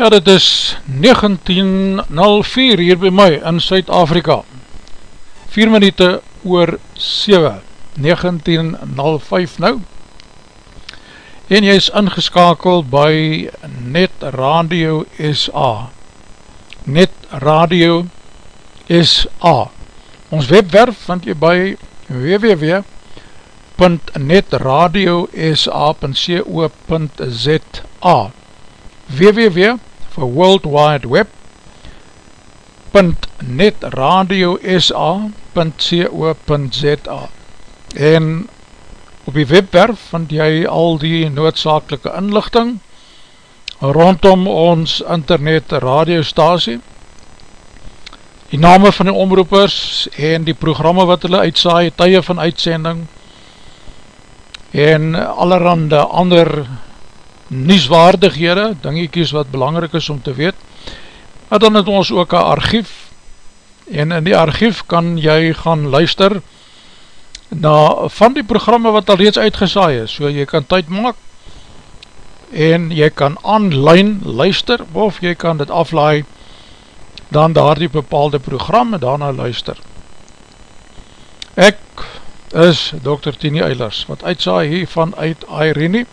Ja, dit is 19.04 hier by my in Suid-Afrika. 4 minute oor 7, 19.05 nou. En jy is ingeskakeld by Net Radio SA. Net Radio SA. Ons webwerf vind jy by www.netradiosa.co.za www vir World Wide Web .netradiosa.co.za en op die webwerf vind jy al die noodzakelike inlichting rondom ons internet radiostasie. Die name van die omroepers en die programme wat hulle uitsaai, tye van uitsending en allerhande ander nieswaardighede, dingiekies wat belangrik is om te weet, maar dan het ons ook een archief, en in die archief kan jy gaan luister na van die programme wat al reeds uitgesaai is, so jy kan tyd maak, en jy kan online luister, of jy kan dit aflaai, dan daar die bepaalde programme daarna luister. Ek is Dr. Tini Eilers, wat uitsaai hiervan uit Airene,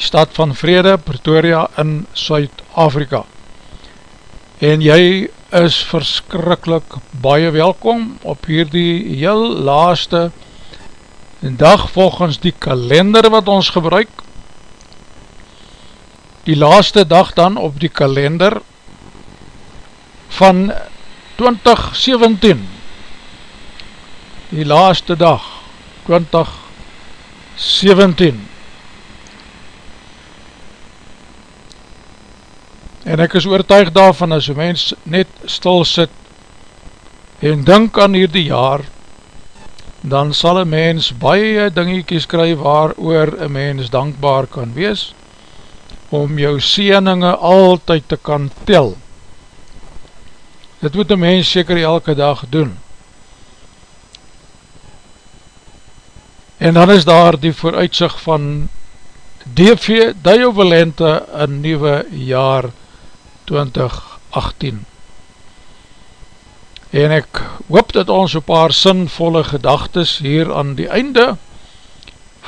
die stad van Vrede, Pretoria in Suid-Afrika. En jy is verskrikkelijk baie welkom op hierdie heel laaste dag volgens die kalender wat ons gebruik. Die laaste dag dan op die kalender van 2017. Die laaste dag 2017. En ek is oortuig daarvan as een mens net stil sit en dink aan hierdie jaar, dan sal een mens baie dingiekies kry waar oor een mens dankbaar kan wees, om jou sieninge altyd te kan tel. Dit moet een mens seker elke dag doen. En dan is daar die vooruitzicht van DV Diovalente een nieuwe jaar 2017. 2018 en ek hoop dat ons een paar sinvolle gedagtes hier aan die einde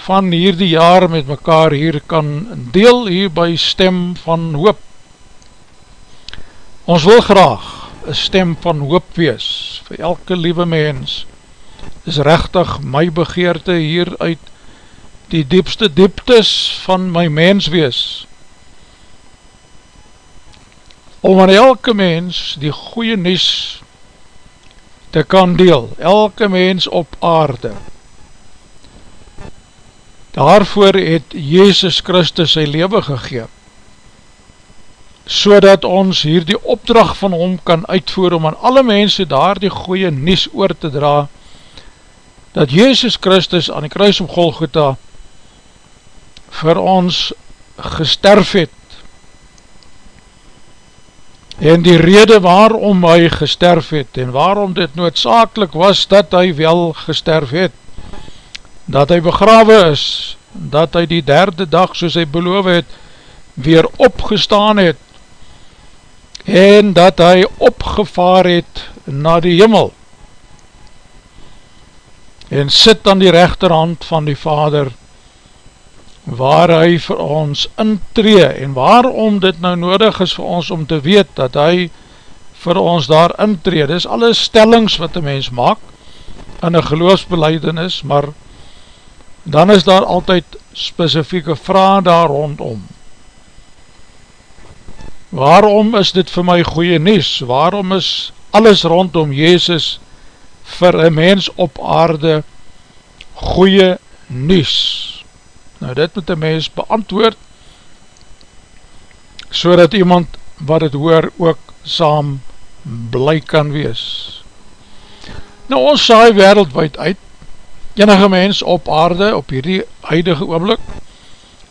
van hierdie jaar met mekaar hier kan deel hier by stem van hoop. Ons wil graag een stem van hoop wees vir elke liewe mens. Is rechtig my begeerte hier uit die diepste dieptes van my mens wees om aan elke mens die goeie nies te kan deel, elke mens op aarde. Daarvoor het Jezus Christus sy leven gegeen, so dat ons hier die opdracht van hom kan uitvoer om aan alle mense daar die goeie nies oor te dra, dat Jezus Christus aan die kruis op Golgotha vir ons gesterf het, en die rede waarom hy gesterf het en waarom dit noodzakelik was dat hy wel gesterf het dat hy begrawe is dat hy die derde dag soos hy beloof het weer opgestaan het en dat hy opgevaar het na die jimmel en sit aan die rechterhand van die vader waar hy vir ons intree en waarom dit nou nodig is vir ons om te weet dat hy vir ons daar intree. Dit is alle stellings wat die mens maak in een geloofsbeleidenis, maar dan is daar altyd specifieke vraag daar rondom. Waarom is dit vir my goeie nies? Waarom is alles rondom Jezus vir een mens op aarde goeie nies? Nou dit moet die mens beantwoord so dat iemand wat het hoor ook saam bly kan wees. Nou ons saai wereldwijd uit, enige mens op aarde op hierdie huidige oomlik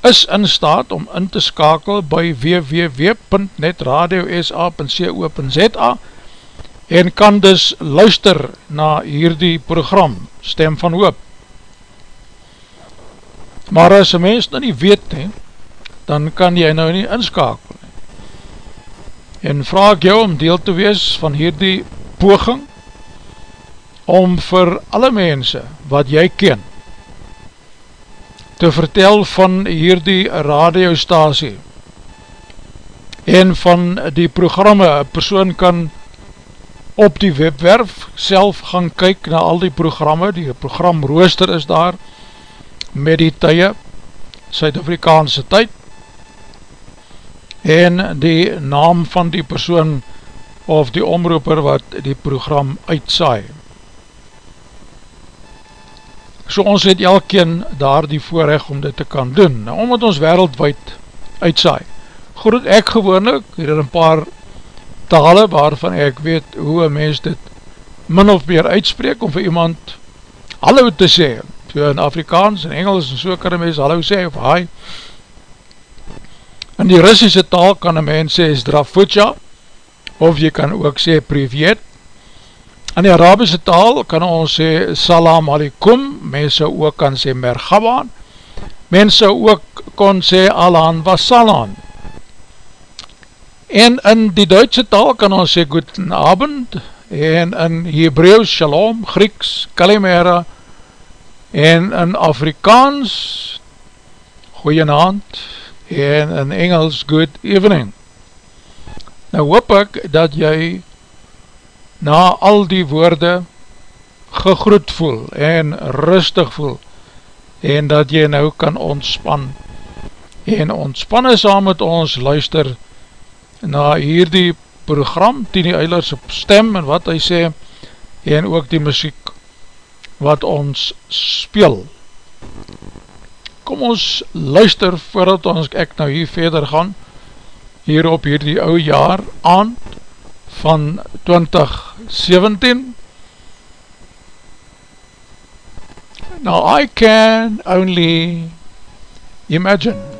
is in staat om in te skakel by www.netradiosa.co.za en kan dus luister na hierdie program Stem van Hoop Maar as een mens nou nie weet nie, dan kan jy nou nie inskakel nie. En vraag jou om deel te wees van hierdie poging, om vir alle mense wat jy ken, te vertel van hierdie radiostasie, en van die programme, persoon kan op die webwerf self gaan kyk na al die programme, die programrooster is daar, met die tye, Suid-Afrikaanse tyd, en die naam van die persoon of die omroeper wat die program uitsaai. So ons het elkeen daar die voorrecht om dit te kan doen, nou, omdat ons wereldwijd uitsaai. Groet ek gewoonlik, hier er een paar tale waarvan ek weet hoe een mens dit min of meer uitspreek om vir iemand hallo te sê, so in Afrikaans en Engels en so kan een mens hallo sê of hi. In die Russische taal kan een mens sê Zdravutja of jy kan ook sê Privet. In die Arabische taal kan ons sê Salam Alikum mense ook kan sê Mergaban mense ook kon sê Alan Wasalan en in die Duitse taal kan ons sê Guten Abend en in Hebreeuws Shalom, Grieks, Kalimera en in Afrikaans goeie naand en in Engels good evening. Nou hoop ek dat jy na al die woorde gegroet voel en rustig voel en dat jy nou kan ontspan en ontspanne saam met ons luister na hierdie program, Tini Eilers stem en wat hy sê en ook die muziek wat ons speel. Kom ons luister voordat ons ek nou hier verder gaan hier op hierdie ou jaar aan van 2017 Now I can only imagine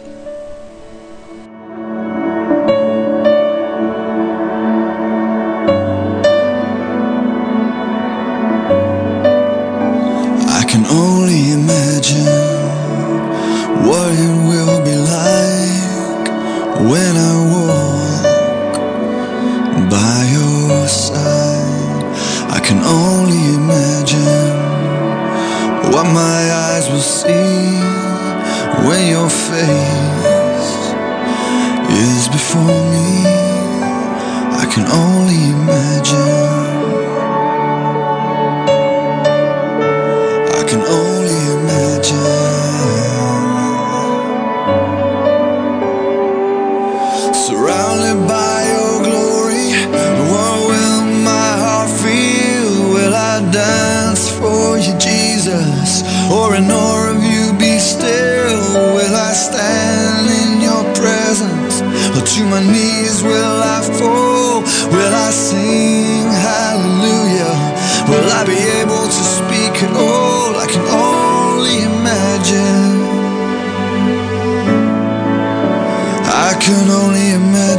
imagine what it will be like when I walk by your side. I can only imagine what my eyes will see when your face is before me. or in awe of you. Be still, will I stand in your presence? Or to my knees will I fall? Will I sing hallelujah? Will I be able to speak at all? I can only imagine. I can only imagine.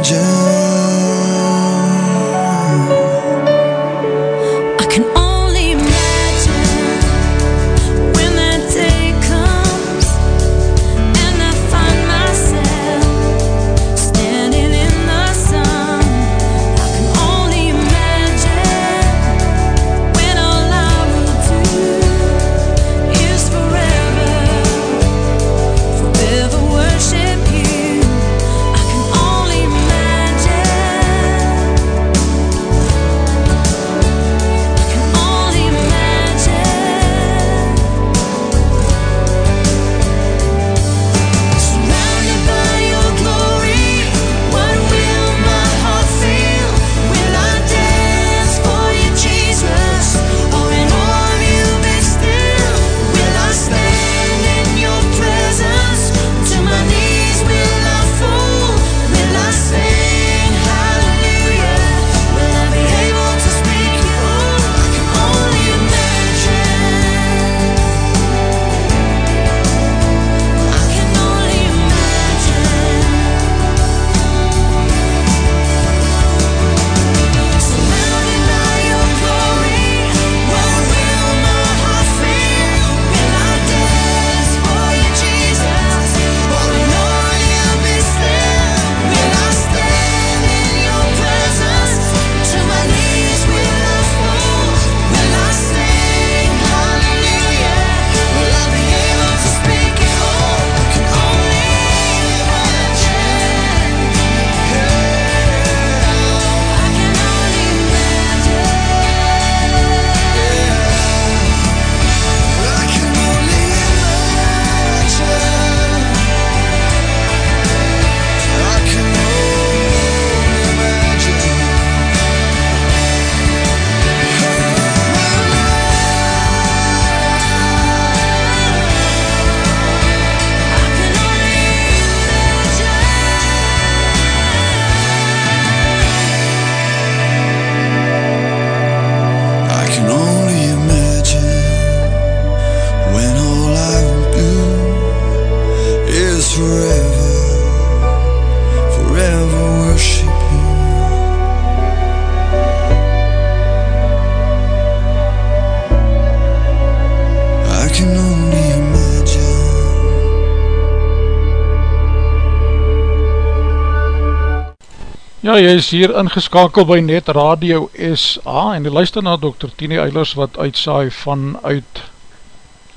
Ja, jy is hier ingeskakel by Net Radio SA en jy luister na Dr. Tini Eilers wat uitsaai vanuit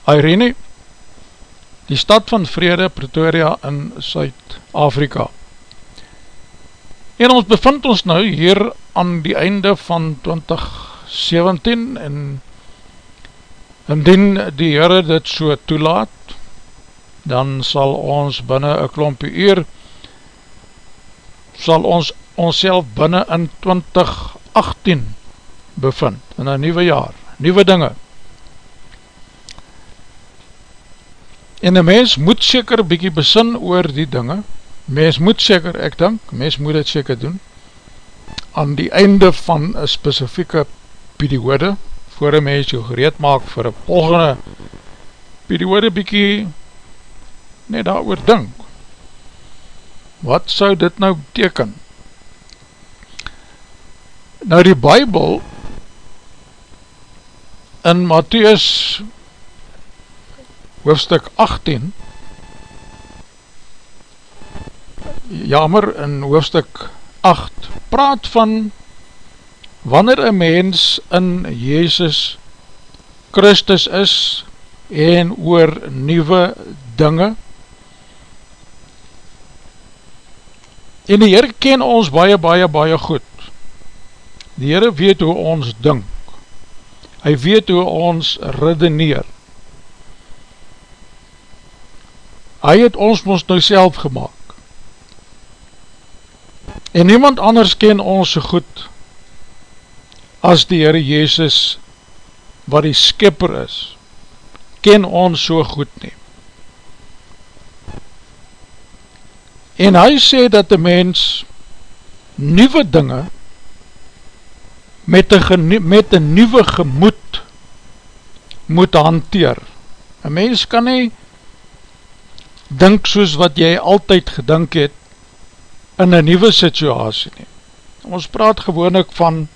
Irene, die stad van Vrede, Pretoria in Suid Afrika. En ons bevind ons nou hier aan die einde van 2017 en indien die Heere dit so toelaat, dan sal ons binnen een klompie uur, sal ons ons binnen in 2018 bevind, in een nieuwe jaar, nieuwe dinge. En een mens moet seker bykie besin oor die dinge, mens moet seker, ek dink, mens moet het seker doen, aan die einde van een specifieke periode, voor een mens jou gereed maak vir een volgende periode bykie net daar oor dink. Wat sou dit nou beteken? Nou die Bijbel in Matthäus hoofstuk 18 jammer in hoofstuk 8 praat van wanneer een mens in Jezus Christus is en oor nieuwe dinge. En die Heer ken ons baie baie baie goed die Heer weet hoe ons dink. Hy weet hoe ons redeneer. Hy het ons ons nou self gemaakt En niemand anders ken ons so goed as die Heere Jezus wat die skipper is, ken ons so goed nie. En hy sê dat die mens nieuwe dinge met een, met een nieuwe gemoed moet hanteer. Een mens kan nie dink soos wat jy altyd gedink het in een nieuwe situasie nie. Ons praat gewoon ook van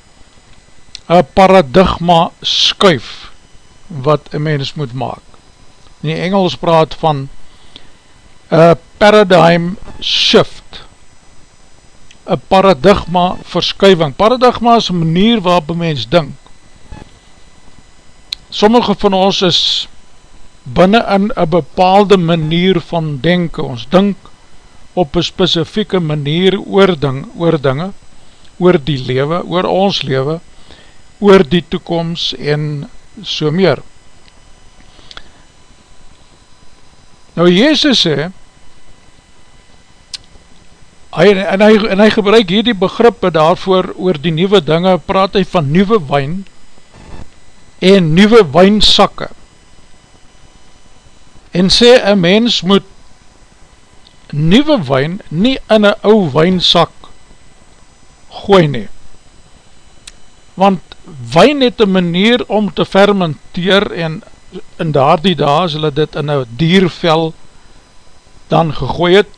een paradigma skuif wat een mens moet maak. In die Engels praat van een paradigm shift een paradigma verskuiving. Paradigma is een manier waarop een mens dink. Sommige van ons is binnen in een bepaalde manier van denken. Ons dink op een specifieke manier oor, ding, oor dinge, oor die lewe, oor ons lewe, oor die toekomst en so meer. Nou Jezus sê, hy, en, hy, en hy gebruik hier die begrippe daarvoor oor die nieuwe dinge, praat hy van nieuwe wijn en nieuwe wijnsakke. En sê, een mens moet nieuwe wijn nie in een ou wijnsak gooi nie. Want wijn het een manier om te fermenteer en in daar die dag as hulle dit in een diervel dan gegooi het,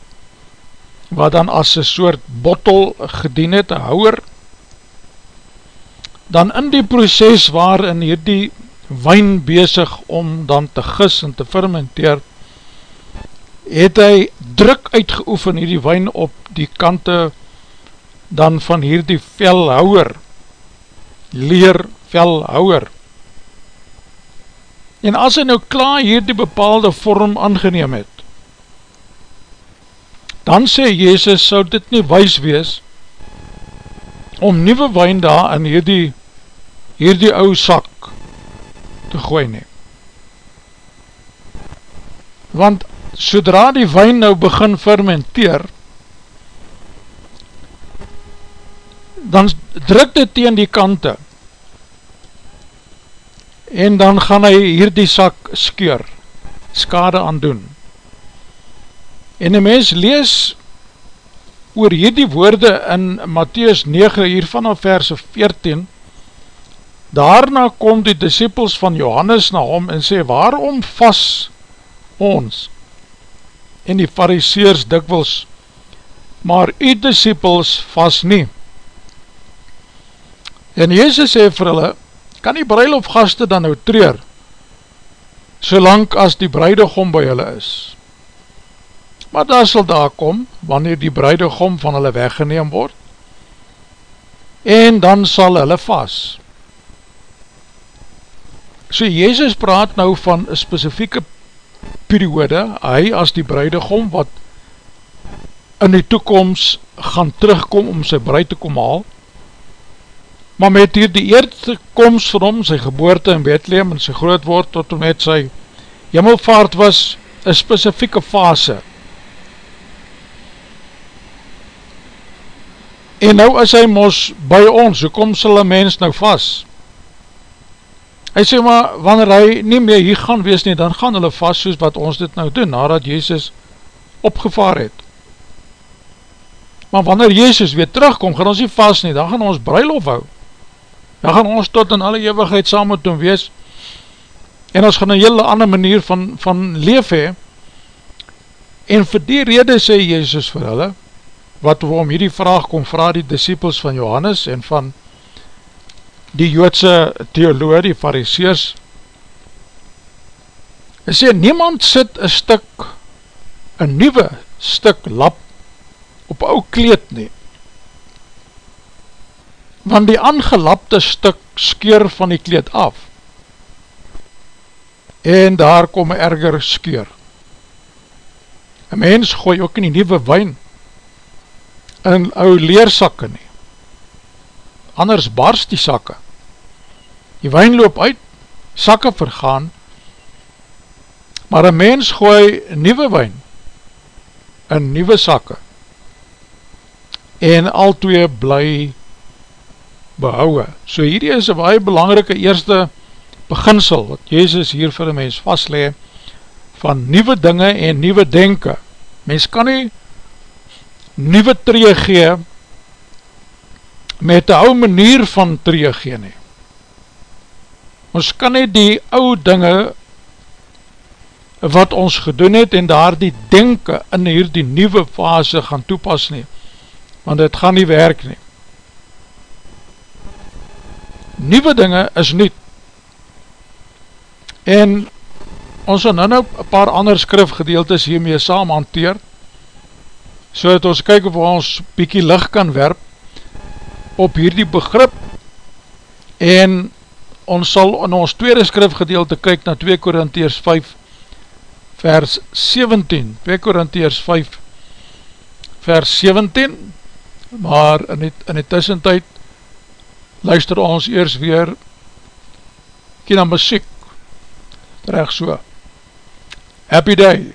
wat dan as een soort bottel gedien het, een houwer, dan in die proces waarin hierdie wijn bezig om dan te gis en te fermenteer, het hy druk uitgeoefen hierdie wijn op die kante dan van hierdie velhouwer, leer velhouwer. En as hy nou klaar hierdie bepaalde vorm aangeneem het, dan sê Jezus, sou dit nie wees wees, om nieuwe wijn daar in hierdie, hierdie ou sak te gooi neem. Want sodra die wijn nou begin fermenteer, dan druk dit teen die kante, en dan gaan hy hier die sak skeur, skade aan doen. En die mens lees oor hierdie woorde in Matthäus 9 hier vanaf verse 14, daarna kom die disciples van Johannes na hom en sê, waarom vas ons? en die fariseers dikwils, maar u disciples vast nie. En Jezus sê vir hulle, kan die bruilofgaste dan nou treur, solang as die bruidegom by hulle is. Maar daar sal daar kom, wanneer die bruidegom van hulle weggeneem word, en dan sal hulle vast. So Jezus praat nou van een specifieke periode, hy as die bruidegom wat in die toekomst gaan terugkom om sy bruid te kom haal, maar met hier die eerste komst van hom, sy geboorte in Bethlehem en sy groot word tot en met sy jimmelvaart was een specifieke fase. En nou is hy mos by ons, hoe kom een mens nou vast? Hy sê maar, wanneer hy nie meer hier gaan wees nie, dan gaan hulle vast soos wat ons dit nou doen, nadat Jezus opgevaar het. Maar wanneer Jezus weer terugkom, gaan ons nie vast nie, dan gaan ons bruilof hou. Dan gaan ons tot in alle eeuwigheid saam met hom wees, en ons gaan een hele ander manier van, van leef hee, en vir die rede sê Jezus vir hulle, wat om hierdie vraag kom vraag die disciples van Johannes en van die joodse theoloog, die fariseers, hy sê, niemand sit een stuk, een nieuwe stuk lap op ou kleed nie, want die aangelapte stuk skeur van die kleed af, en daar kom een erger skeur. Een mens gooi ook in die nieuwe wijn, in ou leersakke nie, anders barst die sakke, die wijn loop uit, sakke vergaan, maar een mens gooi nieuwe wijn in nieuwe sakke en al twee bly behouwe. So hierdie is een baie belangrike eerste beginsel wat Jezus hier vir die mens vastlee van nieuwe dinge en nieuwe denken. Mens kan nie nieuwe tree gee met die oude manier van tree gee nie ons kan nie die ou dinge wat ons gedoen het en daar die denken in hier die nieuwe fase gaan toepas nie, want het gaan nie werk nie. Nieuwe dinge is niet. En ons gaan nou nou een paar ander skrifgedeeltes hiermee saam hanteer, so dat ons kyk of ons bykie licht kan werp op hierdie begrip. En ons sal in ons tweede skrifgedeelte kyk na 2 Korintheers 5 vers 17 2 Korintheers 5 vers 17 maar in die, in die tussentijd luister ons eers weer kie na muziek. Recht so. Happy Day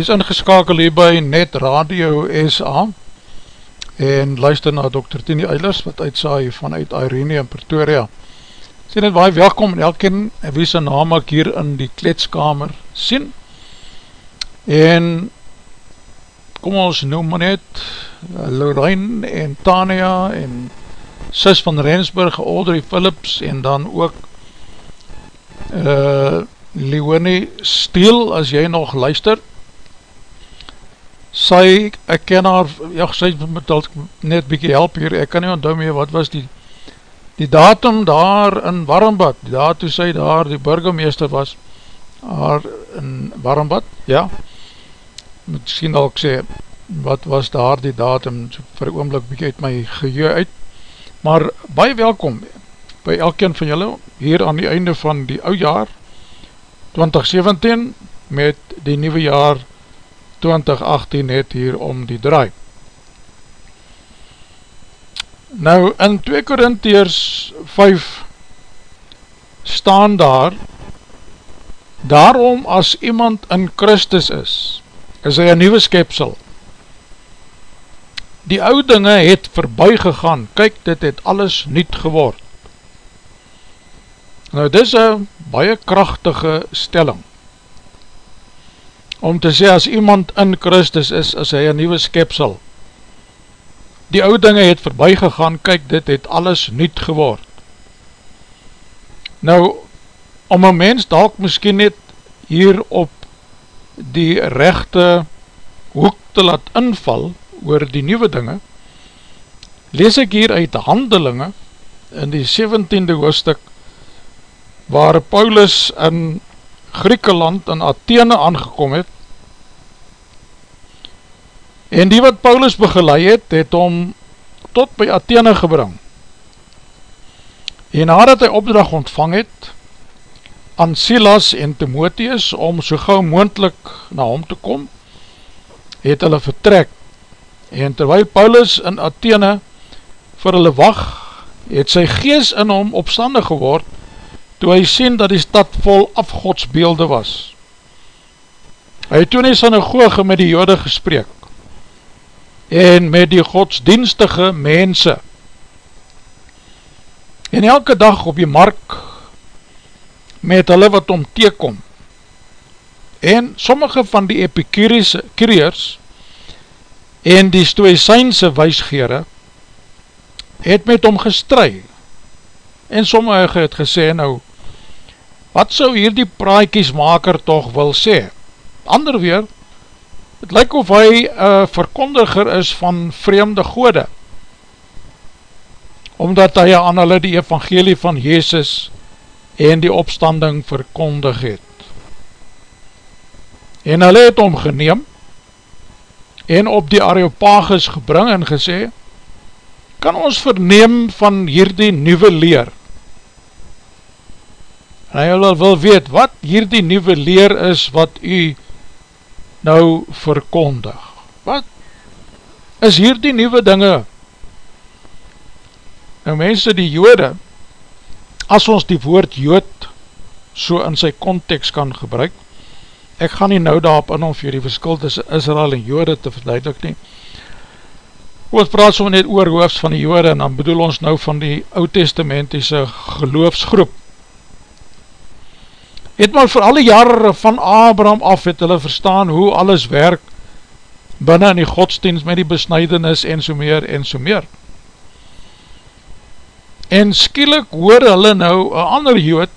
Jy is ingeskakel hier by Net Radio SA en luister na Dr. Tini Eilers wat uitsaai vanuit Irene in Pretoria. Sê net baie welkom en elkeen wie sy naam ek hier in die kletskamer sien. En kom ons noem maar net eh, Lorraine en Tania en Sis van Rensburg, Audrey Phillips en dan ook uh, Leonie Steel as jy nog luister sy, ek ken haar, ja, sy moet net bykie help hier, ek kan nie onthou mee, wat was die, die datum daar in Warmbad, die datum sy daar die burgemeester was, haar in Warmbad, ja, misschien al ek sê, wat was daar die datum, so vir oomblik bykie uit my geheue uit, maar baie welkom, by elkeen van julle, hier aan die einde van die ou jaar, 2017, met die nieuwe jaar 2018 net hier om die draai. Nou in 2 Korintiërs 5 staan daar Daarom as iemand in Christus is, is hy een nieuwe skepsel. Die oude dinge het verby gegaan, kyk dit het alles niet geword. Nou dit is een baie krachtige stelling om te sê as iemand in Christus is, as hy een nieuwe skepsel. Die oude dinge het voorbij gegaan, kyk dit het alles niet geword. Nou, om een mens dalk miskien net hier op die rechte hoek te laat inval oor die nieuwe dinge, lees ek hier uit handelinge in die 17e hoofdstuk waar Paulus in Griekeland in Athene aangekom het. En die wat Paulus begeleid het, het om tot by Athene gebring. En nadat hy opdracht ontvang het aan Silas en Timotheus om so gauw moendlik na hom te kom het hulle vertrek. En terwijl Paulus in Athene vir hulle wacht het sy gees in hom opstandig geword toe hy sien dat die stad vol afgodsbeelde was. Hy het toen die synagoge met die jode gespreek en met die godsdienstige mense en elke dag op die mark met hulle wat om teekom en sommige van die epikuriers en die stoesynse weisgere het met hom gestry en sommige het gesê nou wat sou hier die praaikiesmaker toch wil sê? Ander weer, het lyk of hy een verkondiger is van vreemde gode, omdat hy aan hulle die evangelie van Jezus en die opstanding verkondig het. En hulle het omgeneem, en op die Areopagus gebring en gesê, kan ons verneem van hierdie nieuwe leer, en hy wil, wil weet wat hier die nieuwe leer is wat u nou verkondig. Wat is hier die nieuwe dinge? Nou mense die jode, as ons die woord jood so in sy context kan gebruik, ek gaan nie nou daarop in om vir die verskil tussen Israel en jode te verduidelik nie, ons praat so net oor hoofs van die jode en dan bedoel ons nou van die oud-testamentiese geloofsgroep het maar vir alle jare van Abraham af het hulle verstaan hoe alles werk binnen in die godsdienst met die besnijdenis en so meer en so meer. En skielik hoor hulle nou een ander jood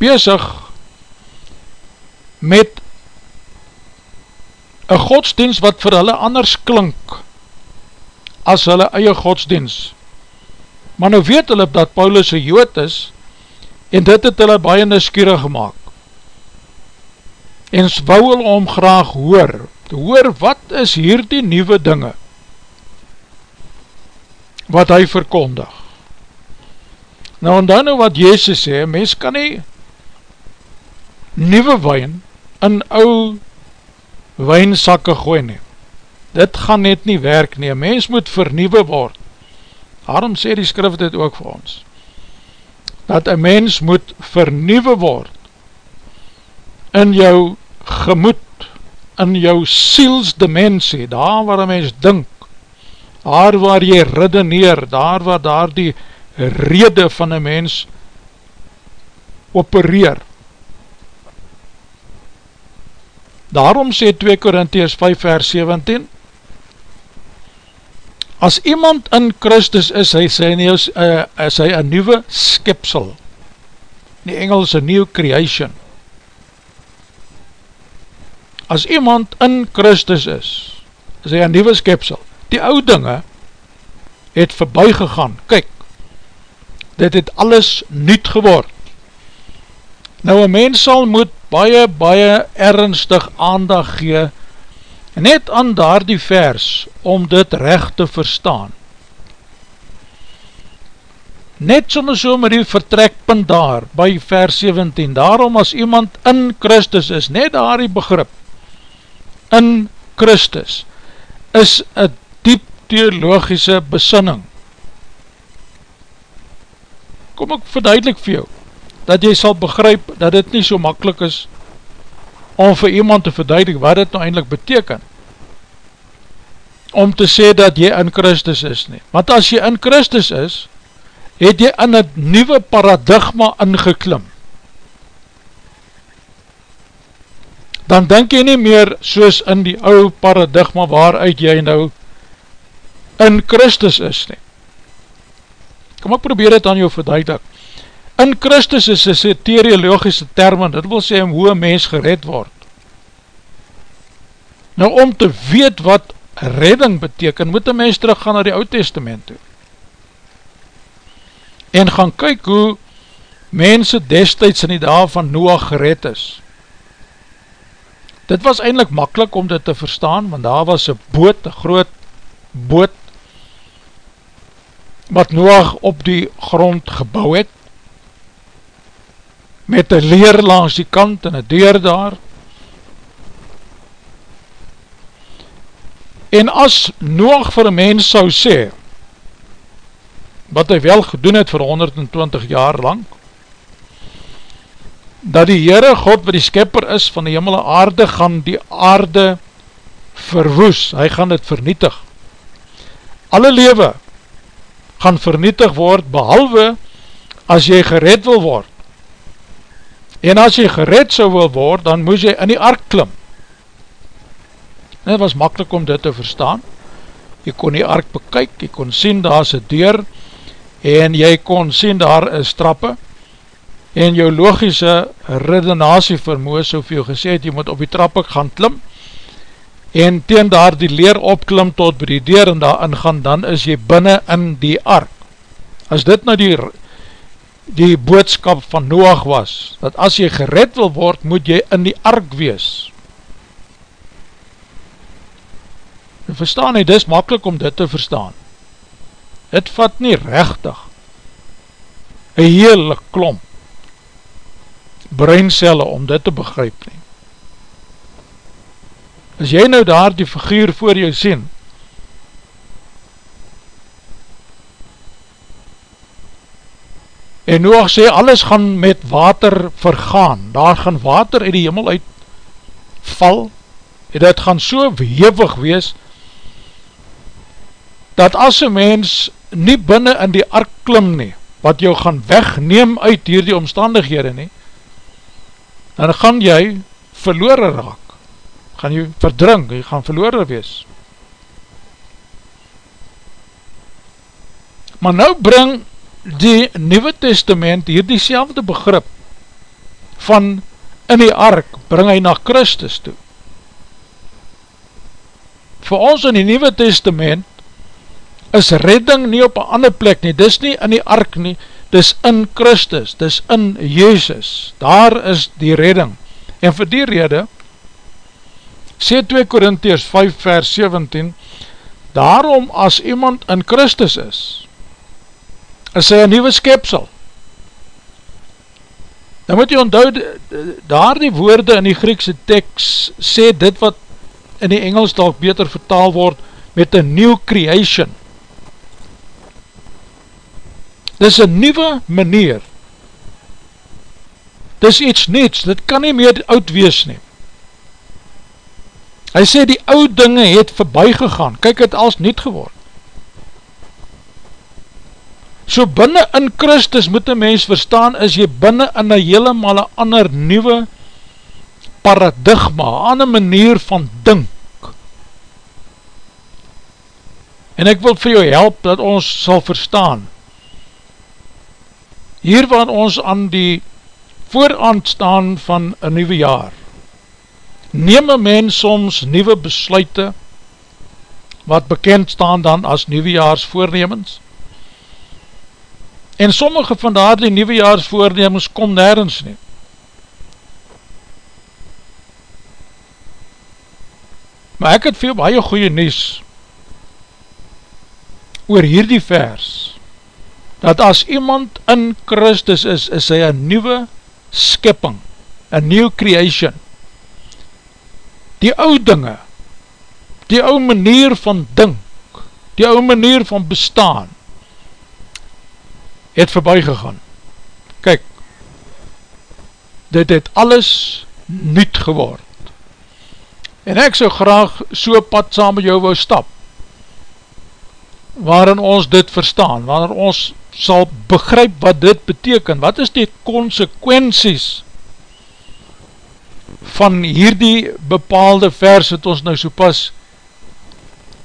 bezig met een godsdienst wat vir hulle anders klink as hulle eie godsdienst. Maar nou weet hulle dat Paulus een jood is en dit het hulle baie nuskierig gemaakt. En wou hulle om graag hoor, te hoor wat is hier die nieuwe dinge, wat hy verkondig. Nou en dan nou wat Jezus sê, mens kan nie nieuwe wijn in ou wijnsakke gooi nie. Dit gaan net nie werk nie, mens moet vernieuwe word. Daarom sê die skrif dit ook vir ons dat een mens moet vernieuwe word in jou gemoed, in jou sielsdimensie, daar waar een mens dink, daar waar jy redeneer, daar waar daar die rede van een mens opereer. Daarom sê 2 Korinties 5 vers 17, As iemand in Christus is, hy sê nie, is, uh, is hy een nieuwe skepsel, in die Engels een new creation. As iemand in Christus is, is hy een nieuwe skepsel. Die oude dinge het voorbij gegaan. Kijk, dit het alles niet geword. Nou een mens sal moet baie, baie ernstig aandag gee net aan daar die vers om dit recht te verstaan. Net somme so met die vertrekpunt daar by vers 17, daarom as iemand in Christus is, net daar die begrip, in Christus, is een diep theologische besinning. Kom ek verduidelik vir jou, dat jy sal begryp dat dit nie so makkelijk is om vir iemand te verduidelik wat dit nou eindelijk beteken om te sê dat jy in Christus is nie. Want as jy in Christus is, het jy in het nieuwe paradigma ingeklim. Dan denk jy nie meer soos in die ou paradigma waaruit jy nou in Christus is nie. Kom ek probeer het aan jou verduidelik. In Christus is een teriologische term, dit wil sê hoe een mens gered word. Nou om te weet wat redding beteken, moet een mens terug gaan na die oud testament toe. En gaan kyk hoe mense destijds in die dag van Noach gered is. Dit was eindelijk makkelijk om dit te verstaan, want daar was een boot, een groot boot, wat Noach op die grond gebouw het, met een leer langs die kant en een deur daar. En as Noach vir een mens sou sê, wat hy wel gedoen het vir 120 jaar lang, dat die Heere God wat die skepper is van die hemel en aarde, gaan die aarde verwoes, hy gaan dit vernietig. Alle lewe gaan vernietig word, behalwe as jy gered wil word. En as jy gered sou wil word, dan moes jy in die ark klim. En het was makkelijk om dit te verstaan. Jy kon die ark bekyk, jy kon sien daar is een deur, en jy kon sien daar is trappe, en jou logische redenatie vermoe, so veel gesê het, jy moet op die trappe gaan klim, en teen daar die leer opklim tot by die deur en daar ingaan, dan is jy binnen in die ark. As dit nou die die boodskap van Noach was, dat as jy gered wil word, moet jy in die ark wees. En verstaan nie, dis makkelijk om dit te verstaan. Het vat nie rechtig een hele klomp breincelle om dit te begryp nie. As jy nou daar die figuur voor jou sien, En Noach sê, alles gaan met water vergaan, daar gaan water uit die hemel uit val, en dit gaan so hevig wees, dat as een mens nie binnen in die ark klim nie, wat jou gaan wegneem uit hier die omstandighede nie, dan gaan jy verloore raak, gaan jy verdrink, jy gaan verloore wees. Maar nou bring die Nieuwe Testament hier die selfde begrip van in die ark bring hy na Christus toe. Voor ons in die Nieuwe Testament is redding nie op een ander plek nie, dis nie in die ark nie, dis in Christus, dis in Jezus, daar is die redding. En vir die rede, sê 2 Korinties 5 vers 17, daarom as iemand in Christus is, is hy een nieuwe skepsel. Dan moet jy onthou, daar die woorde in die Griekse tekst sê dit wat in die Engels dalk beter vertaal word met een new creation. Dit is een nieuwe manier. Dit is iets niets, dit kan nie meer oud wees nie. Hy sê die oud dinge het voorbij gegaan, kyk het als niet geword. So binnen in Christus moet een mens verstaan, is jy binnen in een helemaal ander nieuwe paradigma, ander manier van dink. En ek wil vir jou help dat ons sal verstaan. Hier waar ons aan die vooraand staan van een nieuwe jaar, neem een mens soms nieuwe besluite, wat bekend staan dan as nieuwejaars voornemens, en sommige van daar die nieuwejaars voornemens kom nergens nie. Maar ek het veel baie goeie nies oor hierdie vers, dat as iemand in Christus is, is hy een nieuwe skipping, een new creation, die ou dinge, die ou manier van dink, die ou manier van bestaan, het voorbij gegaan. Kijk, dit het alles niet geword. En ek so graag so pad saam met jou wou stap, waarin ons dit verstaan, waarin ons sal begryp wat dit beteken, wat is die consequenties van hierdie bepaalde vers het ons nou so pas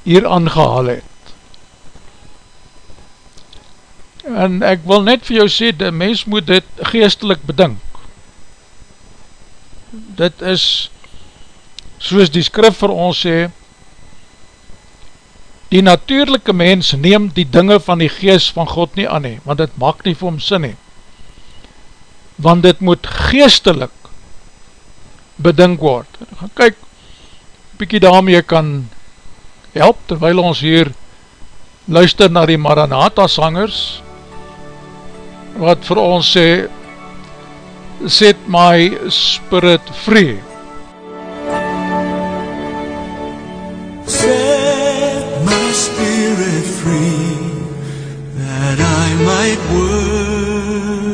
hier aangehaal het. En ek wil net vir jou sê, die mens moet dit geestelik bedink. Dit is, soos die skrif vir ons sê, die natuurlijke mens neem die dinge van die geest van God nie aan nie, want dit maak nie vir hom sin nie. Want dit moet geestelik bedink word. Gaan kyk, bykie daarmee kan help, terwijl ons hier luister na die Maranatha sangers, wat vir ons sê, set my spirit free. Set might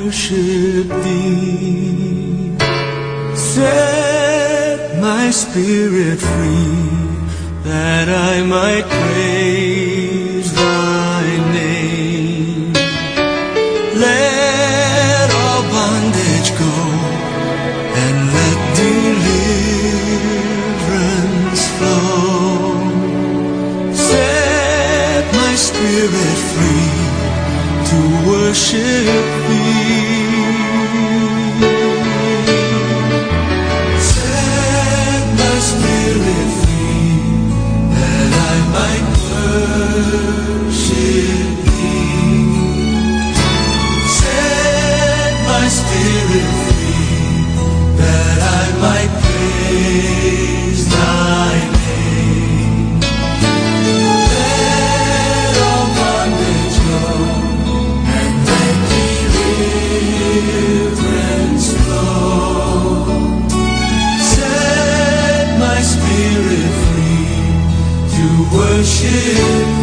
worship thee. Set my spirit free, that I might praise thy name. Let all bondage go, and let deliverance flow. Set my spirit free worship thee. Set my spirit free that I might worship thee. Set my spirit free you.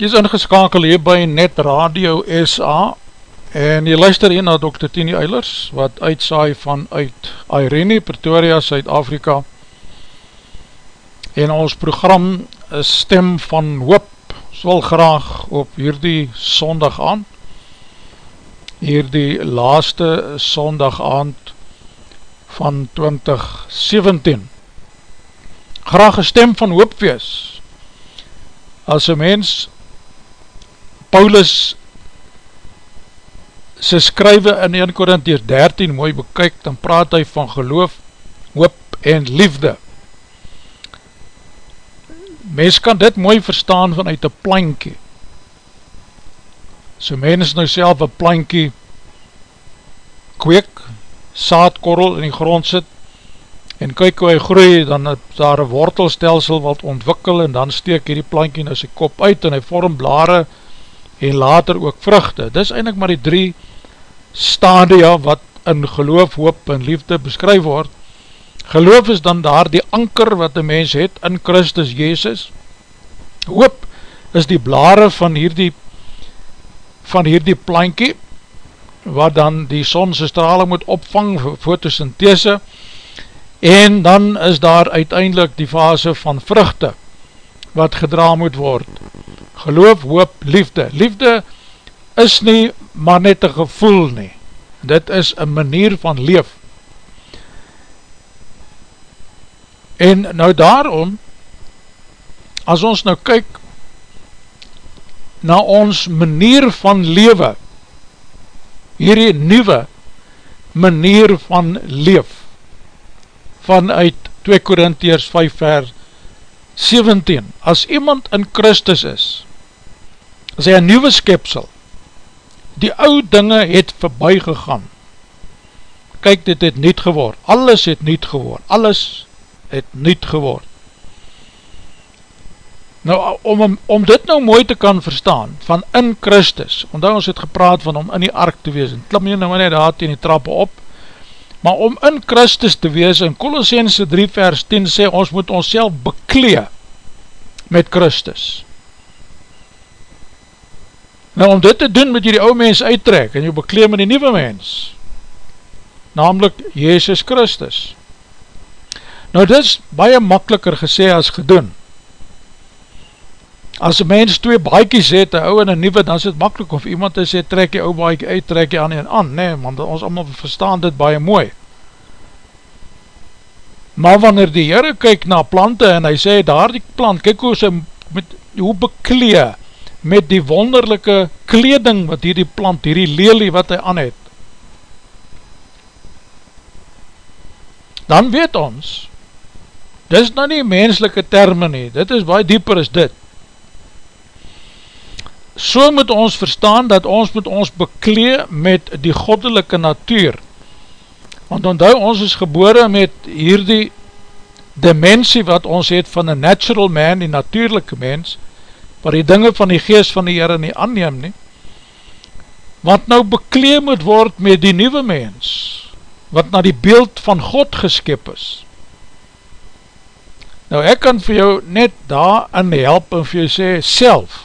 Jy is ingeskakel hier by Net Radio SA en jy luister hier na Dr. Tini Eilers wat uitsaai vanuit Irene, Pretoria, Suid-Afrika. En ons program is Stem van Hoop. Ons wil graag op hierdie sondag aan hierdie laaste sondag aand van 2017 graag een stem van hoop wees. As een mens Paulus sy skrywe in 1 Korinties 13 mooi bekyk, dan praat hy van geloof, hoop en liefde. Mens kan dit mooi verstaan vanuit een plankie. So mens nou self een plankie kweek, saadkorrel in die grond sit, en kyk hoe hy groei, dan het daar een wortelstelsel wat ontwikkel, en dan steek hierdie plankie nou sy kop uit, en hy vorm blare, en later ook vruchte. Dit is eindelijk maar die drie stadia wat in geloof, hoop en liefde beskryf word. Geloof is dan daar die anker wat die mens het in Christus Jezus. Hoop is die blare van hierdie van hierdie plankie wat dan die sonse straling moet opvang vir fotosynthese en dan is daar uiteindelik die fase van vruchte wat gedra moet word geloof, hoop, liefde. Liefde is nie maar net een gevoel nie. Dit is een manier van leef. En nou daarom, as ons nou kyk na ons manier van lewe, hierdie nieuwe manier van leef, vanuit 2 Korintiërs 5 vers 17, as iemand in Christus is, as hy een nieuwe skepsel, die ou dinge het voorbij gegaan, kyk dit het niet geword, alles het niet geword, alles het niet geword. Nou, om, om dit nou mooi te kan verstaan, van in Christus, omdat ons het gepraat van om in die ark te wees, en klim jy nou net daar in die trappe op, maar om in Christus te wees, in Colossense 3 vers 10 sê, ons moet ons self beklee met Christus. Nou om dit te doen moet jy die ouwe mens uittrek en jy bekleem in die nieuwe mens, namelijk Jezus Christus. Nou dit is baie makkeliker gesê as gedoen. As een mens twee baiekies het, een ouwe en een nieuwe, dan is het makkelijk of iemand is, sê, trek jy ouwe baiekie uit, trek jy aan en aan, nee, want ons allemaal verstaan dit baie mooi. Maar wanneer die Heere kyk na plante en hy sê, daar die plant, kyk hoe sy, met, hoe beklee, met die wonderlijke kleding wat hierdie plant, hierdie lelie wat hy aan het. Dan weet ons, dit is nou nie menselike termen nie, dit is baie dieper as dit. So moet ons verstaan dat ons moet ons beklee met die goddelike natuur. Want onthou, ons is gebore met hierdie dimensie wat ons het van een natural man, die natuurlijke mens, waar die dinge van die geest van die Heere nie aanneem nie, wat nou bekleem moet word met die nieuwe mens, wat na die beeld van God geskip is. Nou ek kan vir jou net daar in help en vir jou sê, self,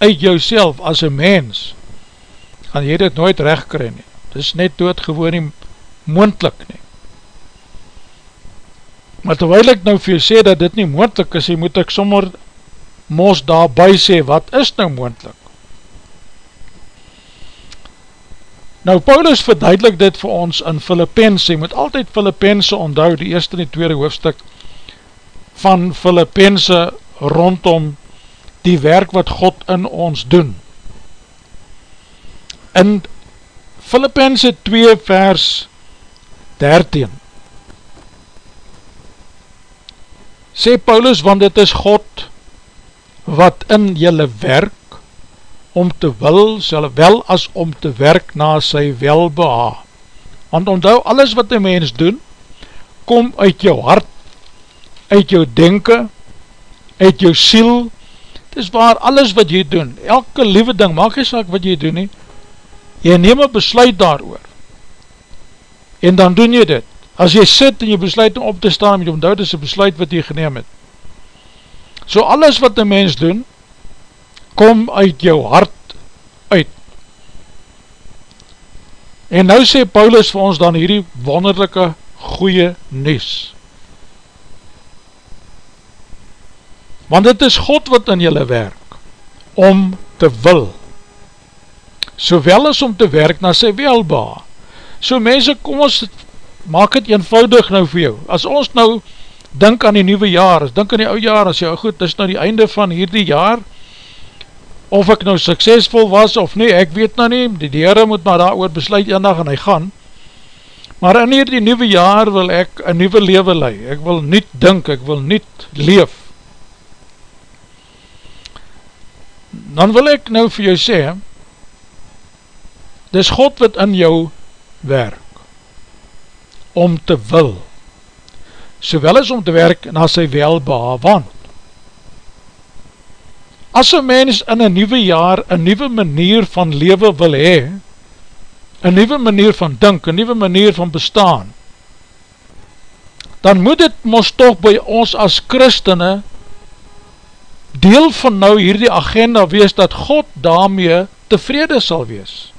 uit jou self as een mens, gaan jy dit nooit recht kry nie. Dit is net doodgewoon nie moendlik nie. Maar terwijl ek nou vir jou sê dat dit nie moendlik is, moet ek sommer mos daarby sê, wat is nou moendlik? Nou, Paulus verduidelik dit vir ons in Filippense, jy moet altyd Filippense onthou, die eerste en die tweede hoofdstuk van Filippense rondom die werk wat God in ons doen. In Filippense 2 vers 13 sê Paulus, want dit is God wat in jylle werk om te wil, wel as om te werk na sy welbeha. Want onthou, alles wat die mens doen, kom uit jou hart, uit jou denken, uit jou siel, het is waar alles wat jy doen, elke liewe ding, maak jy saak wat jy doen nie, jy neem een besluit daar oor, en dan doen jy dit, as jy sit en jy besluit om op te staan, jy omdou, dit is een besluit wat jy geneem het, So alles wat die mens doen, kom uit jou hart uit. En nou sê Paulus vir ons dan hierdie wonderlijke goeie nies. Want het is God wat in julle werk, om te wil, sowel as om te werk na sy welba. So mense, kom ons, maak het eenvoudig nou vir jou. As ons nou dink aan die nieuwe jaar, as dink aan die oude jaar, as jy, goed, dis nou die einde van hierdie jaar, of ek nou suksesvol was of nie, ek weet nou nie, die dieren moet maar daar oor besluit een dag en hy gaan, maar in hierdie nieuwe jaar wil ek een nieuwe leven lei, ek wil niet dink, ek wil niet leef, dan wil ek nou vir jou sê, dis God wat in jou werk, om te wil, sowel as om te werk na sy welbeha, want as een mens in een nieuwe jaar een nieuwe manier van leven wil hee, een nieuwe manier van dink, een nieuwe manier van bestaan, dan moet het ons toch by ons as christene deel van nou hierdie agenda wees dat God daarmee tevrede sal wees.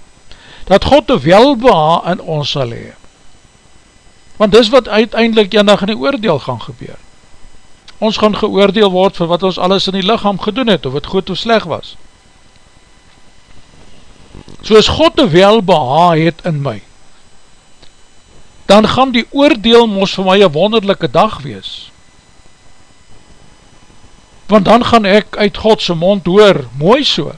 Dat God te welbeha in ons sal hee. Want dis wat uiteindelik enig in die oordeel gaan gebeur ons gaan geoordeel word vir wat ons alles in die lichaam gedoen het, of het goed of sleg was. So as God te wel beha het in my, dan gaan die oordeel mos vir my een wonderlijke dag wees. Want dan gaan ek uit Godse mond hoor, mooi so.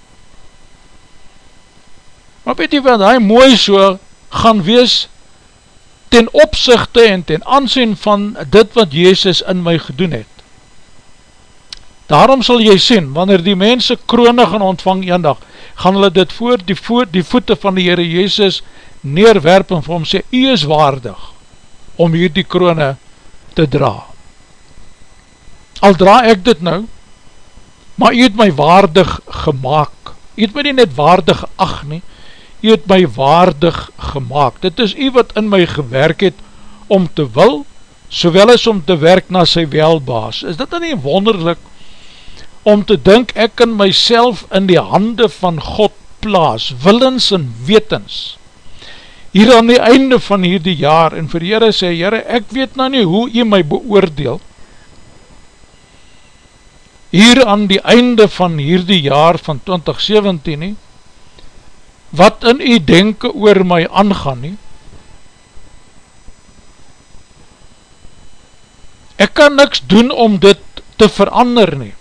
Maar weet jy wat, hy mooi so gaan wees ten opzichte en ten aansien van dit wat Jezus in my gedoen het. Daarom sal jy sien, wanneer die mense kroone gaan ontvang een dag, gaan hulle dit voor die, voet, die voete van die Heere Jezus neerwerp en vir hom sê, u is waardig om hier die kroone te dra. Al dra ek dit nou, maar u het my waardig gemaakt. U het my nie net waardig geacht nie, u het my waardig gemaakt. Dit is u wat in my gewerk het om te wil, sowel as om te werk na sy welbaas. Is dit nie wonderlik om te dink ek kan myself in die hande van God plaas, willens en wetens, hier aan die einde van hierdie jaar, en vir Heere sê, Heere, ek weet nou nie hoe jy my beoordeel, hier aan die einde van hierdie jaar van 2017 nie, wat in die denken oor my aangaan nie, ek kan niks doen om dit te verander nie,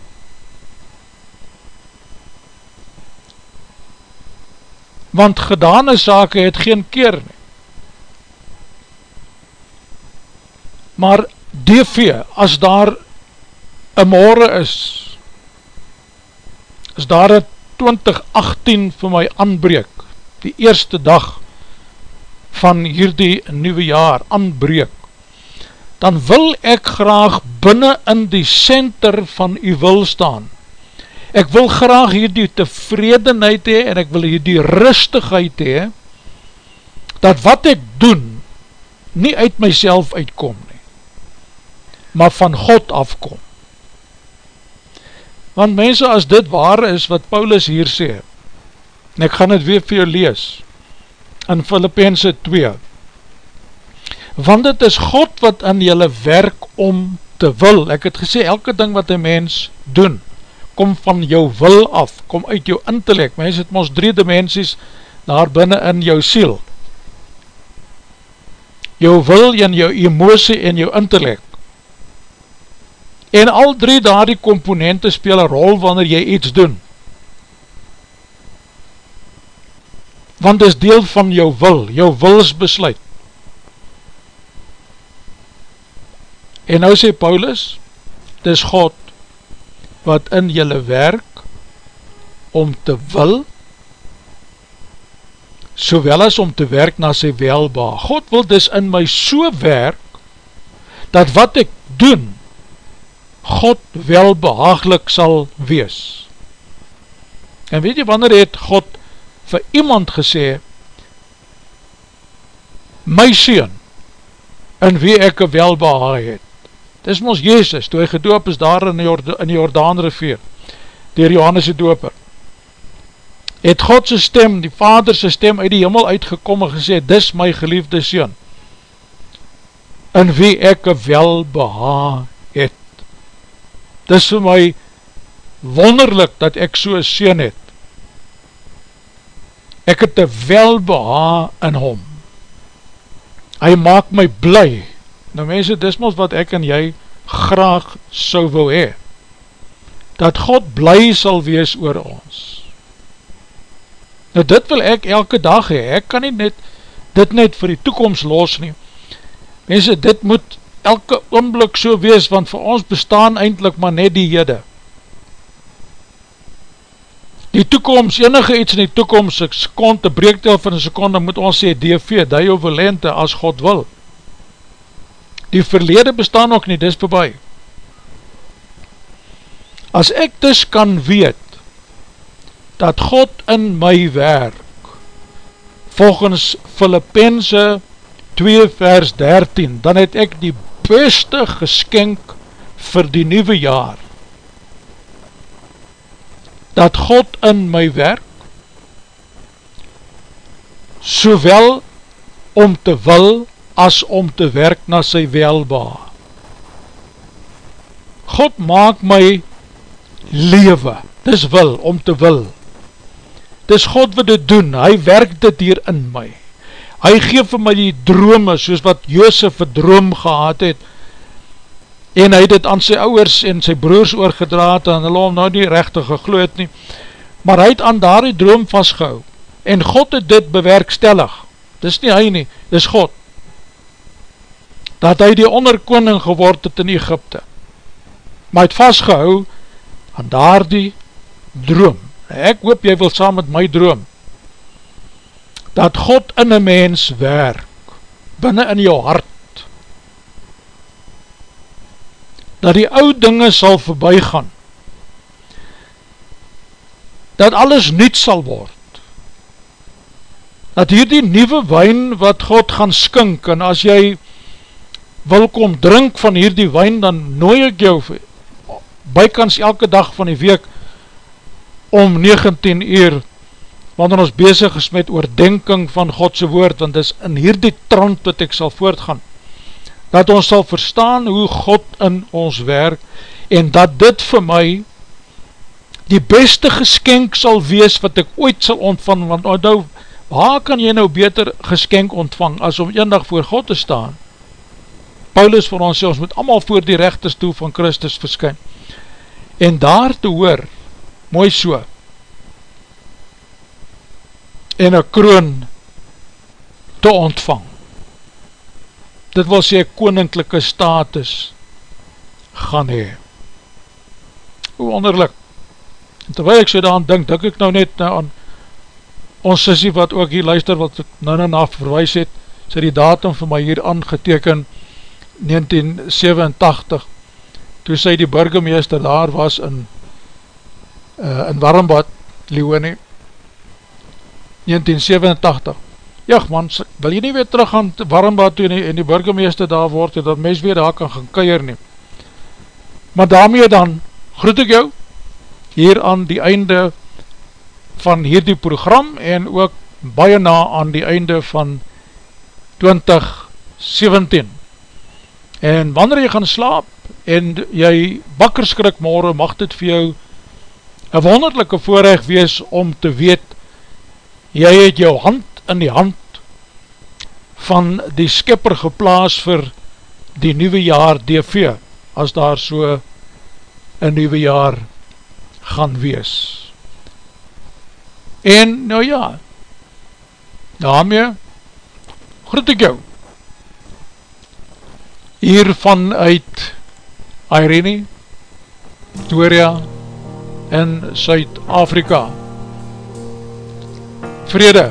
want gedane sake het geen keer nie. Maar DV, as daar een morgen is, as daar een 2018 vir my aanbreek, die eerste dag van hierdie nieuwe jaar aanbreek, dan wil ek graag binnen in die center van u wil staan, Ek wil graag hierdie tevredenheid hee en ek wil hierdie rustigheid hee, dat wat ek doen, nie uit myself uitkom nie, maar van God afkom. Want mense, as dit waar is wat Paulus hier sê, en ek gaan het weer vir jou lees, in Filippense 2, want het is God wat in jylle werk om te wil, ek het gesê, elke ding wat een mens doen, kom van jou wil af, kom uit jou intellect, mens het ons drie dimensies daar binnen in jou siel, jou wil en jou emosie en jou intellect, en al drie daar die komponente speel een rol wanneer jy iets doen, want is deel van jou wil, jou wilsbesluit, en nou sê Paulus, dis God, wat in jylle werk om te wil, sowel as om te werk na sy welba. God wil dus in my so werk, dat wat ek doen, God welbehaaglik sal wees. En weet jy, wanneer het God vir iemand gesê, my sien, in wie ek een welbehaag het, Dis ons Jezus, toe hy gedoop is daar in die, Jord in die Jordaan rivier, dier Johannes die doper. het Godse stem, die vaderse stem uit die hemel uitgekom en gesê, dis my geliefde sien, in wie ek wel beha het. Dis vir my wonderlik dat ek so sien het. Ek het een wel beha in hom. Hy maak my bly. Nou mense, dis mos wat ek en jy graag sou wil hee. Dat God bly sal wees oor ons. Nou dit wil ek elke dag hee, ek kan nie net dit net vir die toekomst los nie. Mense, dit moet elke oomblik so wees, want vir ons bestaan eindelijk maar net die hede. Die toekomst, enige iets in die toekomst, een seconde, breektel van een seconde, moet ons sê, DV, die overlente, as God wil. Die verlede bestaan ook nie, dis voorbij. As ek dus kan weet, dat God in my werk, volgens Filippense 2 vers 13, dan het ek die beste geskenk vir die nieuwe jaar, dat God in my werk, sowel om te wil, as om te werk na sy welba. God maak my lewe, dis wil, om te wil, dis God wat dit doen, hy werk dit hier in my, hy geef vir my die drome, soos wat Joosef een droom gehad het, en hy het het aan sy ouwers en sy broers oorgedraad, en hulle om nou nie rechtig gegloed nie, maar hy het aan daar die droom vastgehou, en God het dit bewerkstellig, dis nie hy nie, dis God, dat hy die onderkoning geword het in Egypte, maar het vastgehou aan daar die droom, ek hoop jy wil saam met my droom, dat God in een mens werk, binnen in jou hart, dat die oud dinge sal voorbij gaan, dat alles niet sal word, dat hier die nieuwe wijn wat God gaan skink, en as jy wil kom drink van hier die wijn, dan nooi ek jou bykans elke dag van die week, om 19 uur, wanneer ons bezig is met oordenking van Godse woord, want is in hierdie trant wat ek sal voortgaan, dat ons sal verstaan hoe God in ons werk, en dat dit vir my die beste geskenk sal wees wat ek ooit sal ontvang, want nou, waar kan jy nou beter geskenk ontvang, as om een dag voor God te staan? Paulus vir ons sê, ons moet allemaal voor die rechters toe van Christus verskyn, en daar te hoor, mooi so, en een kroon te ontvang. Dit wil sê, koninklijke status gaan hee. Hoe wonderlik. En terwijl ek so daan denk, denk ek nou net nou aan ons sissie wat ook hier luister, wat nou nou na verwijs het, sy die datum vir my hier aangeteken, 1987, toe sy die burgemeester daar was in uh, in Warmbad, Leonie, 1987. Ja man, wil jy nie weer terug gaan Warmbad toe en die burgemeester daar word, dat mens weer daar kan gaan keier nie. Maar daarmee dan, groet ek jou, hier aan die einde van hierdie program, en ook baie na aan die einde van 2017. En wanneer jy gaan slaap, en jy bakkerskrik morgen, mag dit vir jou een wonderlijke voorrecht wees om te weet, jy het jou hand in die hand van die skipper geplaas vir die nieuwe jaar DV, as daar so een nieuwe jaar gaan wees. En nou ja, daarmee groet ek jou, hier vanuit Irene, Victoria in Suid-Afrika. Vrede!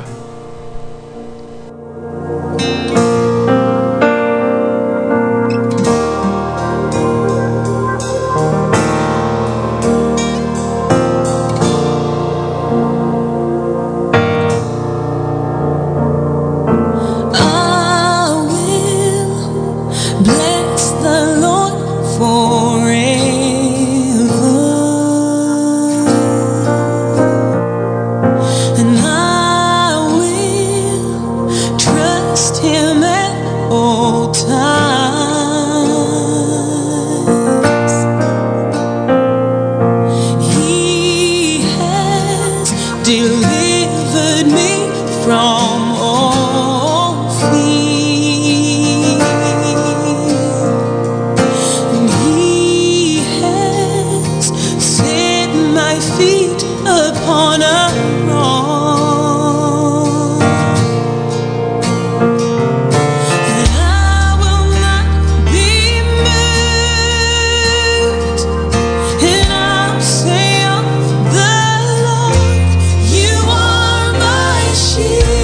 you.